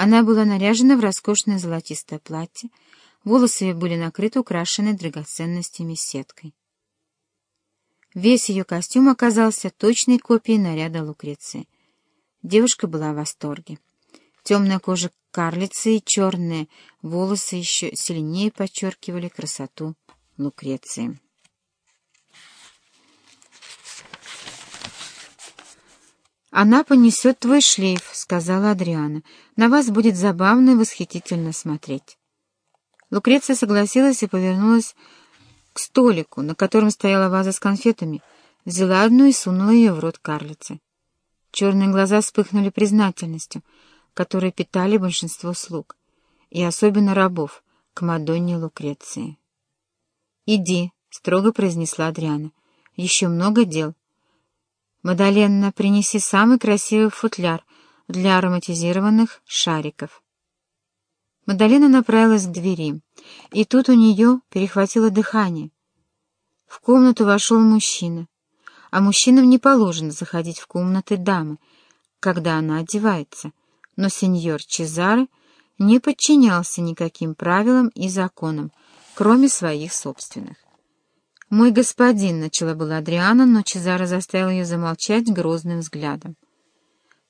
Она была наряжена в роскошное золотистое платье, волосы ее были накрыты украшенной драгоценностями сеткой. Весь ее костюм оказался точной копией наряда Лукреции. Девушка была в восторге. Темная кожа карлицы и черные волосы еще сильнее подчеркивали красоту Лукреции. «Она понесет твой шлейф», — сказала Адриана. «На вас будет забавно и восхитительно смотреть». Лукреция согласилась и повернулась к столику, на котором стояла ваза с конфетами, взяла одну и сунула ее в рот карлицы. Черные глаза вспыхнули признательностью, которой питали большинство слуг, и особенно рабов, к Мадонне Лукреции. «Иди», — строго произнесла Адриана, — «еще много дел». «Мадаленна, принеси самый красивый футляр для ароматизированных шариков». Мадалена направилась к двери, и тут у нее перехватило дыхание. В комнату вошел мужчина, а мужчинам не положено заходить в комнаты дамы, когда она одевается, но сеньор Чезаре не подчинялся никаким правилам и законам, кроме своих собственных. «Мой господин», — начала была Адриана, но Чезаре заставил ее замолчать грозным взглядом.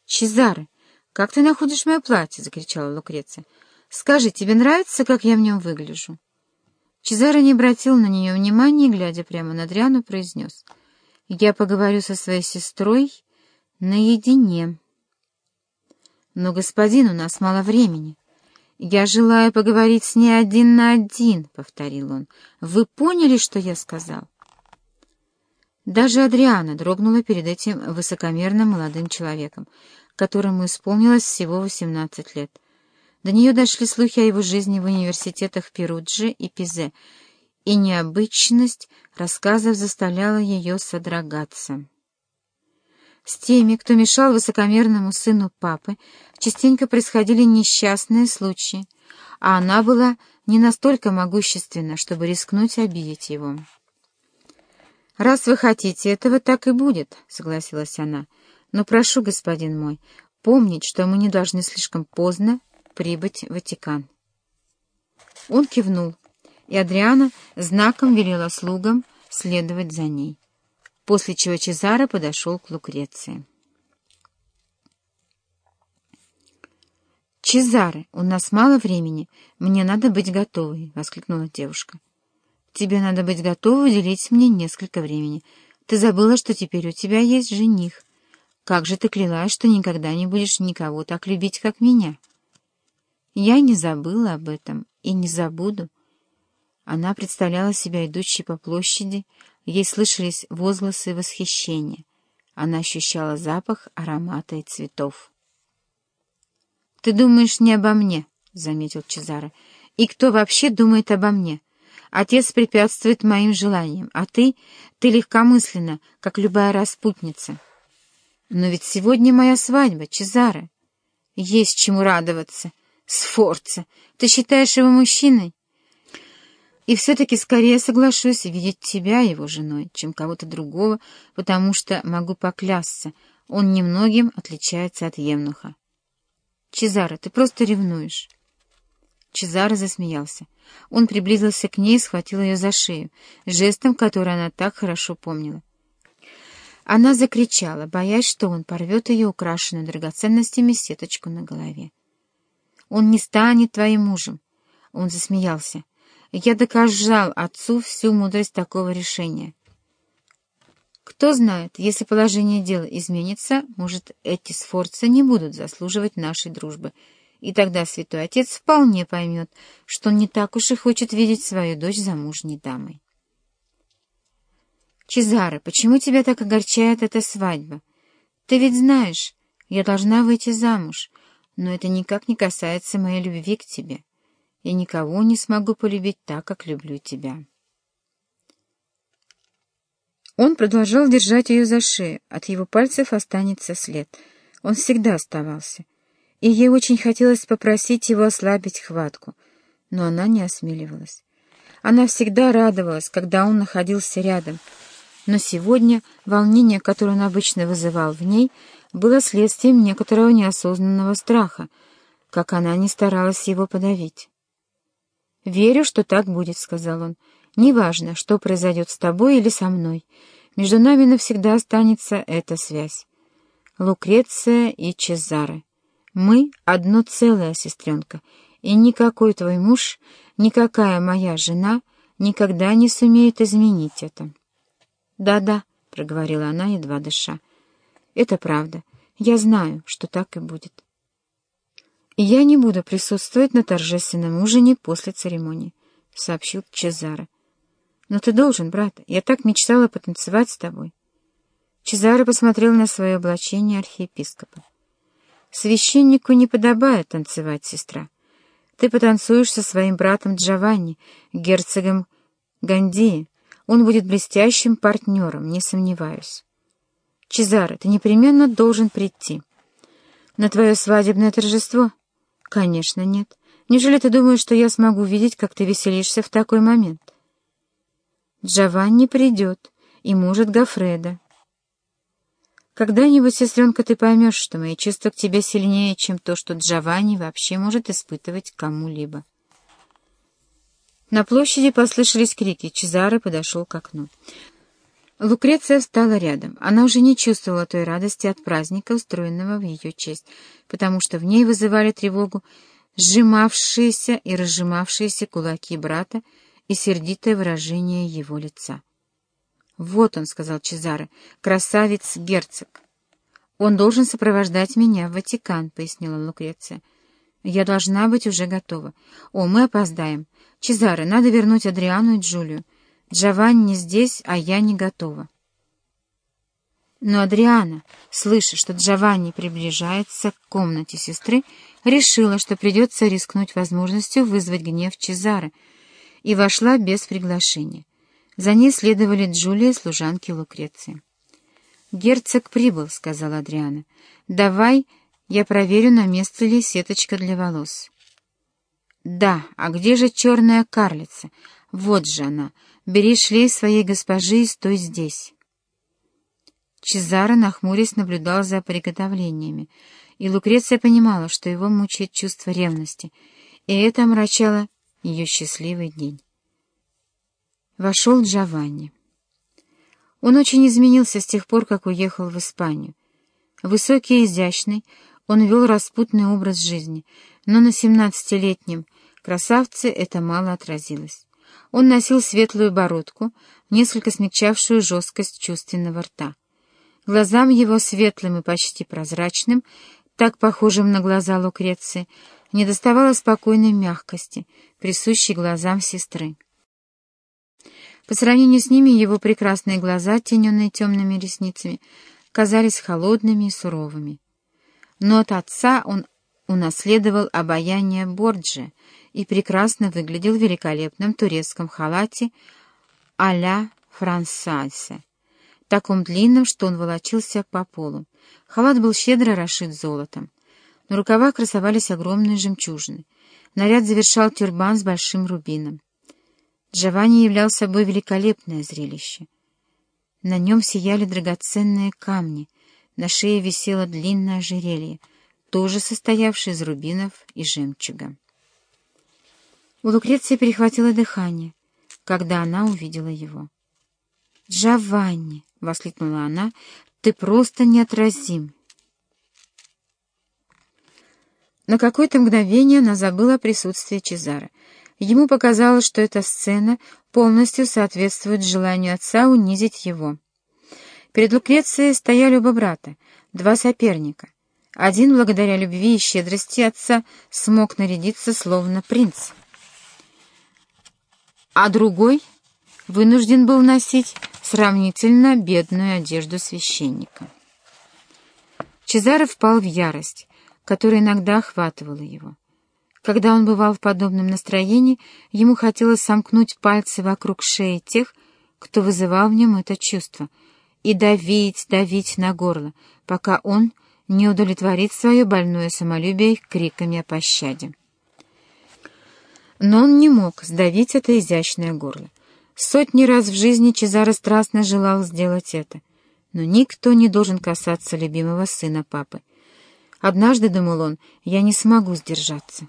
«Чезаре, как ты находишь мое платье?» — закричала Лукреция. «Скажи, тебе нравится, как я в нем выгляжу?» Чезаре не обратил на нее внимания и, глядя прямо на Адриану, произнес. «Я поговорю со своей сестрой наедине». «Но, господин, у нас мало времени». «Я желаю поговорить с ней один на один», — повторил он. «Вы поняли, что я сказал?» Даже Адриана дрогнула перед этим высокомерным молодым человеком, которому исполнилось всего восемнадцать лет. До нее дошли слухи о его жизни в университетах Перуджи и Пизе, и необычность рассказов заставляла ее содрогаться. С теми, кто мешал высокомерному сыну папы, частенько происходили несчастные случаи, а она была не настолько могущественна, чтобы рискнуть обидеть его. «Раз вы хотите этого, так и будет», — согласилась она. «Но прошу, господин мой, помнить, что мы не должны слишком поздно прибыть в Ватикан». Он кивнул, и Адриана знаком велела слугам следовать за ней после чего Чезаро подошел к Лукреции. «Чезаре, у нас мало времени, мне надо быть готовой», — воскликнула девушка. «Тебе надо быть готовой уделить мне несколько времени. Ты забыла, что теперь у тебя есть жених. Как же ты клялась, что никогда не будешь никого так любить, как меня?» Я не забыла об этом и не забуду. Она представляла себя идущей по площади, Ей слышались возгласы восхищения. Она ощущала запах аромата и цветов. «Ты думаешь не обо мне», — заметил Чезаро. «И кто вообще думает обо мне? Отец препятствует моим желаниям, а ты, ты легкомысленно, как любая распутница. Но ведь сегодня моя свадьба, Чезаро. Есть чему радоваться. Сфорца, ты считаешь его мужчиной? И все-таки скорее соглашусь видеть тебя его женой, чем кого-то другого, потому что, могу поклясться, он немногим отличается от Емнуха. Чезаро, ты просто ревнуешь. Чезаро засмеялся. Он приблизился к ней и схватил ее за шею, жестом, который она так хорошо помнила. Она закричала, боясь, что он порвет ее украшенную драгоценностями сеточку на голове. «Он не станет твоим мужем!» Он засмеялся. Я доказал отцу всю мудрость такого решения. Кто знает, если положение дела изменится, может, эти сфорцы не будут заслуживать нашей дружбы, и тогда святой отец вполне поймет, что он не так уж и хочет видеть свою дочь замужней дамой. Чезаре, почему тебя так огорчает эта свадьба? Ты ведь знаешь, я должна выйти замуж, но это никак не касается моей любви к тебе я никого не смогу полюбить так, как люблю тебя. Он продолжал держать ее за шею, от его пальцев останется след. Он всегда оставался, и ей очень хотелось попросить его ослабить хватку, но она не осмеливалась. Она всегда радовалась, когда он находился рядом, но сегодня волнение, которое он обычно вызывал в ней, было следствием некоторого неосознанного страха, как она не старалась его подавить. «Верю, что так будет», — сказал он. «Неважно, что произойдет с тобой или со мной. Между нами навсегда останется эта связь. Лукреция и Чезаре. Мы — одно целое, сестренка, и никакой твой муж, никакая моя жена никогда не сумеет изменить это». «Да-да», — проговорила она, едва дыша. «Это правда. Я знаю, что так и будет». «Я не буду присутствовать на торжественном ужине после церемонии», — сообщил Чезаре. «Но ты должен, брат. Я так мечтала потанцевать с тобой». Чезаре посмотрел на свое облачение архиепископа. «Священнику не подобает танцевать, сестра. Ты потанцуешь со своим братом Джованни, герцогом Гандии. Он будет блестящим партнером, не сомневаюсь. Чезаре, ты непременно должен прийти. На твое свадебное торжество?» «Конечно нет. Неужели ты думаешь, что я смогу видеть, как ты веселишься в такой момент?» «Джованни придет, и может Гафреда. Когда-нибудь, сестренка, ты поймешь, что мои чувства к тебе сильнее, чем то, что Джованни вообще может испытывать кому-либо». На площади послышались крики. Чезаре подошел к окну. Лукреция встала рядом. Она уже не чувствовала той радости от праздника, устроенного в ее честь, потому что в ней вызывали тревогу сжимавшиеся и разжимавшиеся кулаки брата и сердитое выражение его лица. «Вот он», — сказал Чезаре, — «красавец-герцог». «Он должен сопровождать меня в Ватикан», — пояснила Лукреция. «Я должна быть уже готова. О, мы опоздаем. Чезаре, надо вернуть Адриану и Джулию. Джованни здесь, а я не готова. Но Адриана, слыша, что Джованни приближается к комнате сестры, решила, что придется рискнуть возможностью вызвать гнев Чезары, и вошла без приглашения. За ней следовали Джулия и служанки Лукреции. «Герцог прибыл», — сказала Адриана. «Давай я проверю, на место ли сеточка для волос». «Да, а где же черная карлица? Вот же она. Бери шлейф своей госпожи и стой здесь». Чезаро, нахмурясь, наблюдал за приготовлениями, и Лукреция понимала, что его мучает чувство ревности, и это омрачало ее счастливый день. Вошел Джованни. Он очень изменился с тех пор, как уехал в Испанию. Высокий и изящный, он вел распутный образ жизни, но на семнадцатилетнем красавце это мало отразилось. Он носил светлую бородку, несколько смягчавшую жесткость чувственного рта. Глазам его светлым и почти прозрачным, так похожим на глаза Лукреции, не доставало спокойной мягкости, присущей глазам сестры. По сравнению с ними его прекрасные глаза, тененные темными ресницами, казались холодными и суровыми. Но от отца он унаследовал обаяние Борджи и прекрасно выглядел в великолепном турецком халате а-ля франсальсе, таком длинном, что он волочился по полу. Халат был щедро расшит золотом. На рукавах красовались огромные жемчужины. Наряд завершал тюрбан с большим рубином. Джованни являл собой великолепное зрелище. На нем сияли драгоценные камни, на шее висело длинное ожерелье — тоже состоявший из рубинов и жемчуга. У Лукреции перехватило дыхание, когда она увидела его. «Джованни!» — воскликнула она. «Ты просто неотразим!» На какое-то мгновение она забыла о присутствии Чезара. Ему показалось, что эта сцена полностью соответствует желанию отца унизить его. Перед Лукрецией стояли оба брата, два соперника. Один, благодаря любви и щедрости отца, смог нарядиться словно принц, а другой вынужден был носить сравнительно бедную одежду священника. Чезаро впал в ярость, которая иногда охватывала его. Когда он бывал в подобном настроении, ему хотелось сомкнуть пальцы вокруг шеи тех, кто вызывал в нем это чувство, и давить, давить на горло, пока он не удовлетворит свое больное самолюбие криками о пощаде. Но он не мог сдавить это изящное горло. Сотни раз в жизни Чезаро страстно желал сделать это, но никто не должен касаться любимого сына папы. Однажды, думал он, я не смогу сдержаться.